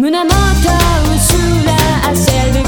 胸元うすら焦る